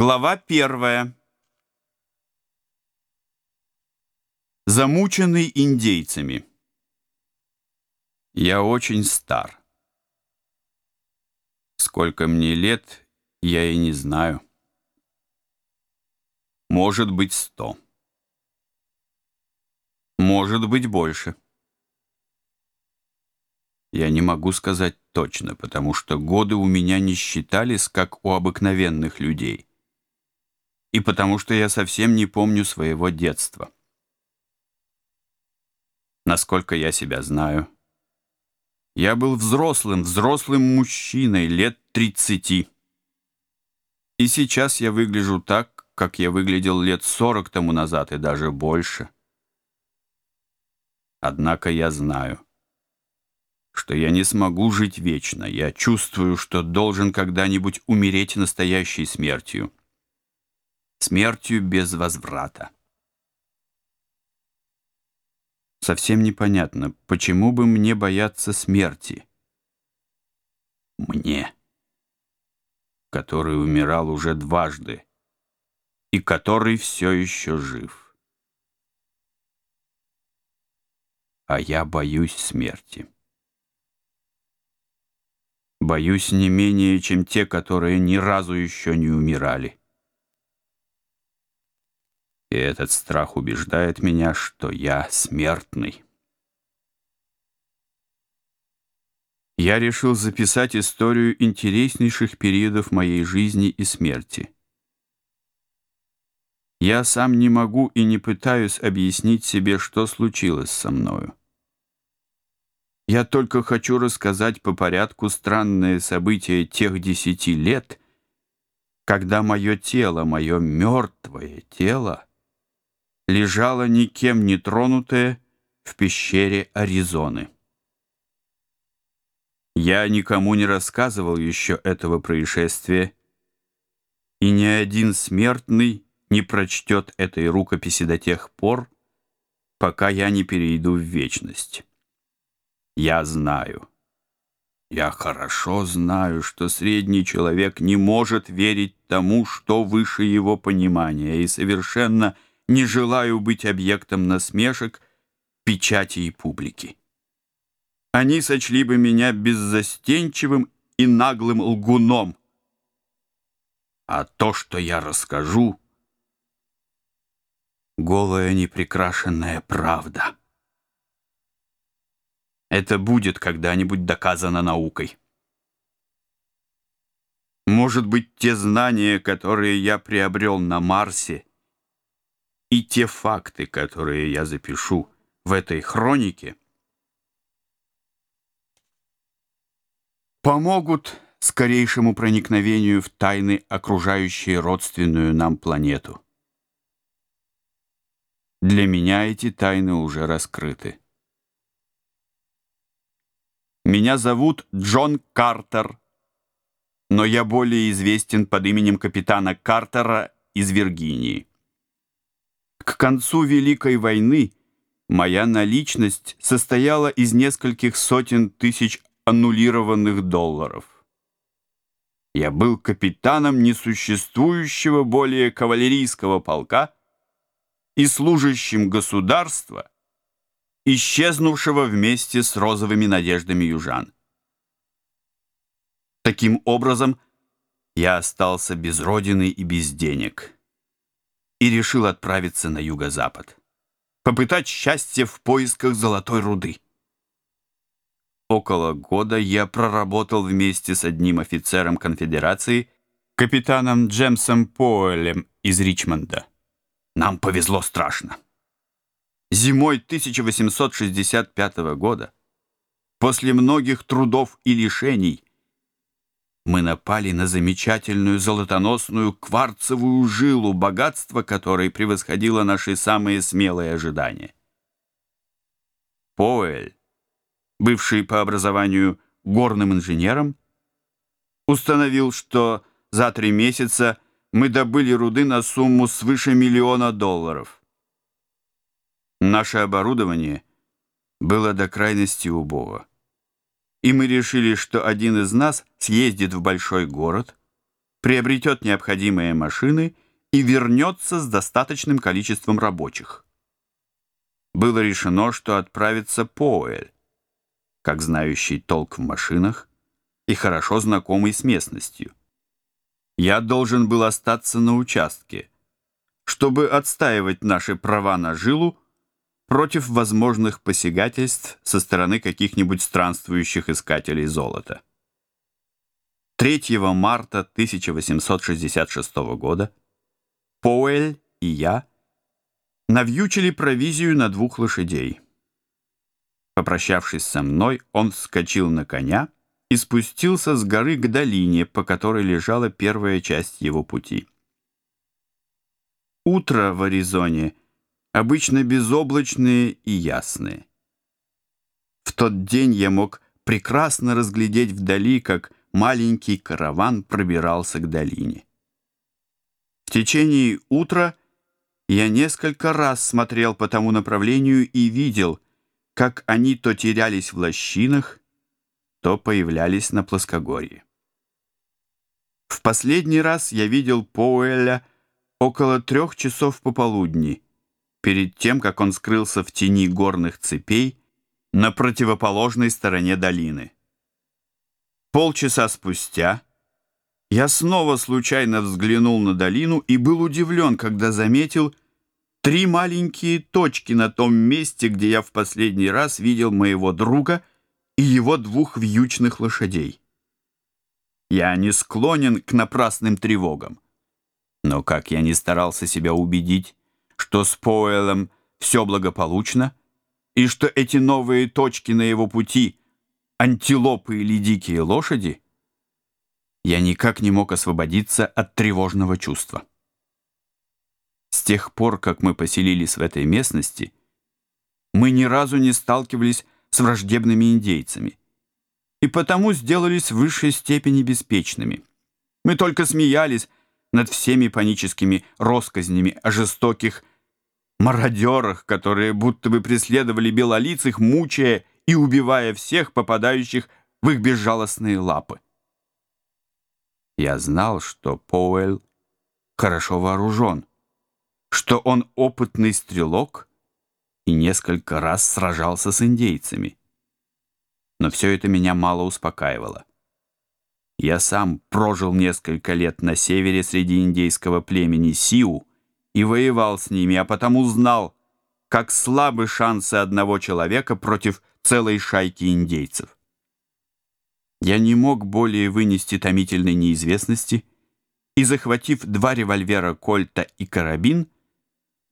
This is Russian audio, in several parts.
Глава первая. Замученный индейцами. Я очень стар. Сколько мне лет, я и не знаю. Может быть, сто. Может быть, больше. Я не могу сказать точно, потому что годы у меня не считались, как у обыкновенных людей и потому что я совсем не помню своего детства. Насколько я себя знаю, я был взрослым, взрослым мужчиной лет 30. И сейчас я выгляжу так, как я выглядел лет 40 тому назад и даже больше. Однако я знаю, что я не смогу жить вечно. Я чувствую, что должен когда-нибудь умереть настоящей смертью смертью без возврата. Совсем непонятно, почему бы мне бояться смерти? Мне, который умирал уже дважды и который все еще жив. А я боюсь смерти. Боюсь не менее, чем те, которые ни разу еще не умирали и этот страх убеждает меня, что я смертный. Я решил записать историю интереснейших периодов моей жизни и смерти. Я сам не могу и не пытаюсь объяснить себе, что случилось со мною. Я только хочу рассказать по порядку странные события тех десяти лет, когда мое тело, мое мертвое тело, лежала никем не тронутая в пещере Аризоны. Я никому не рассказывал еще этого происшествия, и ни один смертный не прочтет этой рукописи до тех пор, пока я не перейду в вечность. Я знаю, я хорошо знаю, что средний человек не может верить тому, что выше его понимания, и совершенно не не желаю быть объектом насмешек печати и публики. Они сочли бы меня беззастенчивым и наглым лгуном. А то, что я расскажу, голая непрекрашенная правда. Это будет когда-нибудь доказано наукой. Может быть, те знания, которые я приобрел на Марсе — и те факты, которые я запишу в этой хронике, помогут скорейшему проникновению в тайны, окружающие родственную нам планету. Для меня эти тайны уже раскрыты. Меня зовут Джон Картер, но я более известен под именем капитана Картера из Виргинии. К концу Великой войны моя наличность состояла из нескольких сотен тысяч аннулированных долларов. Я был капитаном несуществующего более кавалерийского полка и служащим государства, исчезнувшего вместе с розовыми надеждами южан. Таким образом, я остался без родины и без денег. и решил отправиться на юго-запад. Попытать счастье в поисках золотой руды. Около года я проработал вместе с одним офицером конфедерации, капитаном Джемсом Поэлем из Ричмонда. Нам повезло страшно. Зимой 1865 года, после многих трудов и лишений, мы напали на замечательную золотоносную кварцевую жилу, богатства, которой превосходило наши самые смелые ожидания. Поэль, бывший по образованию горным инженером, установил, что за три месяца мы добыли руды на сумму свыше миллиона долларов. Наше оборудование было до крайности убого и мы решили, что один из нас съездит в большой город, приобретет необходимые машины и вернется с достаточным количеством рабочих. Было решено, что отправится Поэль, как знающий толк в машинах и хорошо знакомый с местностью. Я должен был остаться на участке, чтобы отстаивать наши права на жилу, против возможных посягательств со стороны каких-нибудь странствующих искателей золота. 3 марта 1866 года Поэль и я навьючили провизию на двух лошадей. Попрощавшись со мной, он вскочил на коня и спустился с горы к долине, по которой лежала первая часть его пути. Утро в Аризоне — обычно безоблачные и ясные. В тот день я мог прекрасно разглядеть вдали, как маленький караван пробирался к долине. В течение утра я несколько раз смотрел по тому направлению и видел, как они то терялись в лощинах, то появлялись на плоскогорье. В последний раз я видел Поэля около трех часов пополудни — перед тем, как он скрылся в тени горных цепей на противоположной стороне долины. Полчаса спустя я снова случайно взглянул на долину и был удивлен, когда заметил три маленькие точки на том месте, где я в последний раз видел моего друга и его двух вьючных лошадей. Я не склонен к напрасным тревогам. Но как я не старался себя убедить, что с Поэлом все благополучно, и что эти новые точки на его пути — антилопы или дикие лошади, я никак не мог освободиться от тревожного чувства. С тех пор, как мы поселились в этой местности, мы ни разу не сталкивались с враждебными индейцами и потому сделались в высшей степени беспечными. Мы только смеялись над всеми паническими россказнями о жестоких مرحجورخ которые будто бы преследовали белолицых, мучая и убивая всех попадающих в их безжалостные лапы. Я знал, что Поэл хорошо вооружен, что он опытный стрелок и несколько раз сражался с индейцами. Но все это меня мало успокаивало. Я сам прожил несколько лет на севере среди индейского племени Сиу, и воевал с ними, а потому знал, как слабы шансы одного человека против целой шайки индейцев. Я не мог более вынести томительной неизвестности, и, захватив два револьвера «Кольта» и «Карабин»,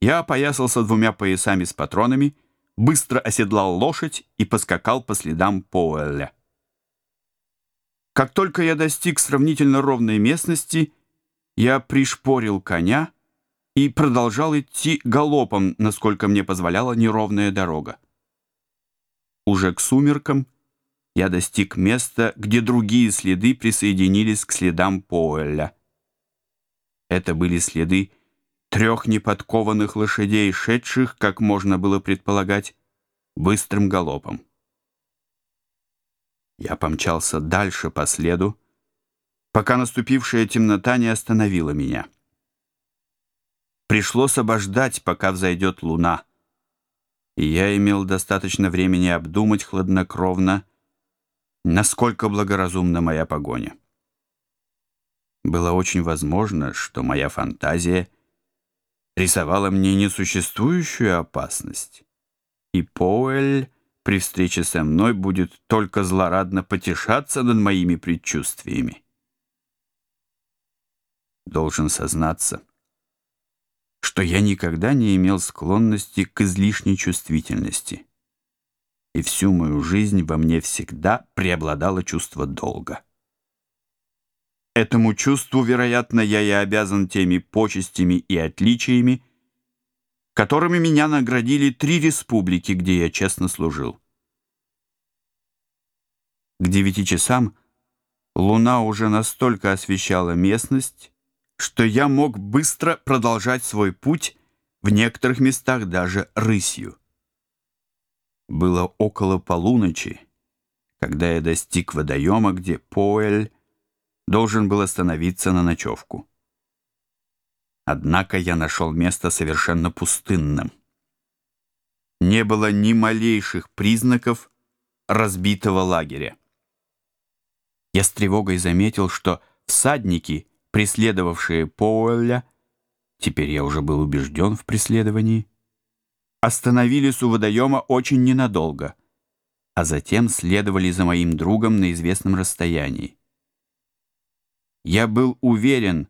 я опоясался двумя поясами с патронами, быстро оседлал лошадь и поскакал по следам Поуэлля. Как только я достиг сравнительно ровной местности, я пришпорил коня — и продолжал идти галопом, насколько мне позволяла неровная дорога. Уже к сумеркам я достиг места, где другие следы присоединились к следам Поэля. Это были следы трех неподкованных лошадей, шедших, как можно было предполагать, быстрым галопом. Я помчался дальше по следу, пока наступившая темнота не остановила меня пришлось обождать, пока взойдет луна. И я имел достаточно времени обдумать хладнокровно, насколько благоразумна моя погоня. Было очень возможно, что моя фантазия рисовала мне несуществующую опасность, и Поэль при встрече со мной будет только злорадно потешаться над моими предчувствиями. Должен сознаться — что я никогда не имел склонности к излишней чувствительности. И всю мою жизнь во мне всегда преобладало чувство долга. Этому чувству, вероятно, я и обязан теми почестями и отличиями, которыми меня наградили три республики, где я честно служил. К девяти часам луна уже настолько освещала местность, что я мог быстро продолжать свой путь, в некоторых местах даже рысью. Было около полуночи, когда я достиг водоема, где Поэль должен был остановиться на ночевку. Однако я нашел место совершенно пустынным. Не было ни малейших признаков разбитого лагеря. Я с тревогой заметил, что всадники — преследовавшие Поуэлля, теперь я уже был убежден в преследовании, остановились у водоема очень ненадолго, а затем следовали за моим другом на известном расстоянии. Я был уверен,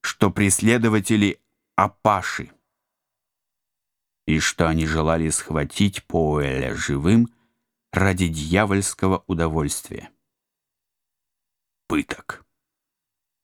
что преследователи — апаши, и что они желали схватить Поуэля живым ради дьявольского удовольствия. Пыток.